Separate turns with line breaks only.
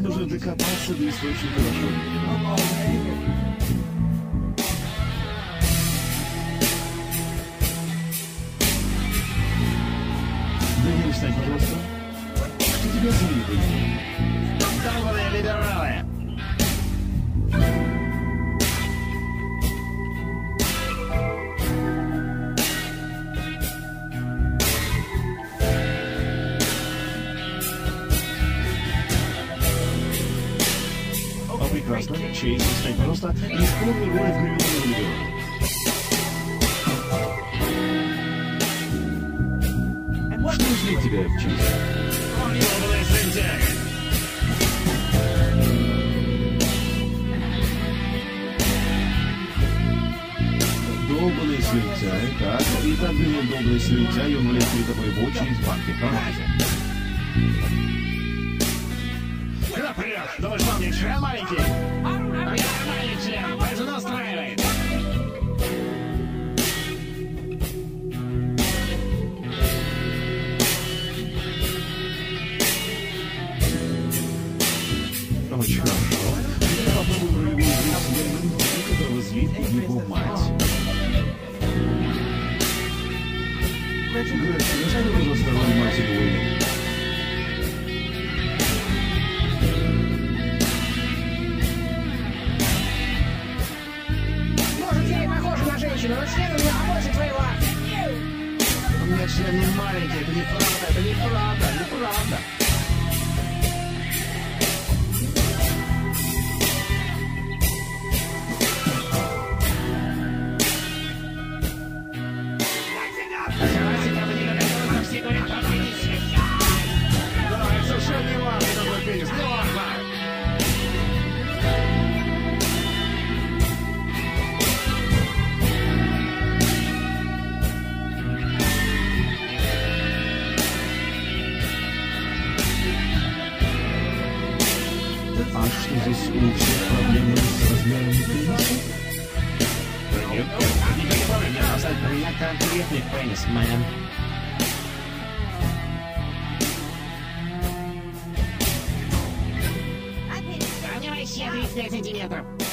Нужно докопаться до источника нашего встань, пожалуйста. Что тебя зовут, прекрасно. Встань, пожалуйста. Исполни роль в гребаном либерале. Что ждет тебя в
сантяга!
Долбанный слюнтяй, так, и так был долбанный слюнтяй, он влез перед тобой в очередь в банке фармазе.
Куда прешь? Думаешь, вам не член маленький? А я нормальный член, же настраивает.
Очень хорошо. Я попробую Лэмом, которого злит его мать. Грег, расскажи, пожалуйста, роль матери Уэйна.
на женщину, но член у меня побольше твоего.
У меня член не маленький, это неправда, это неправда, неправда.
Здесь всех проблемы с
у меня конкретный пенис, мэн. У него еще 35 сантиметров.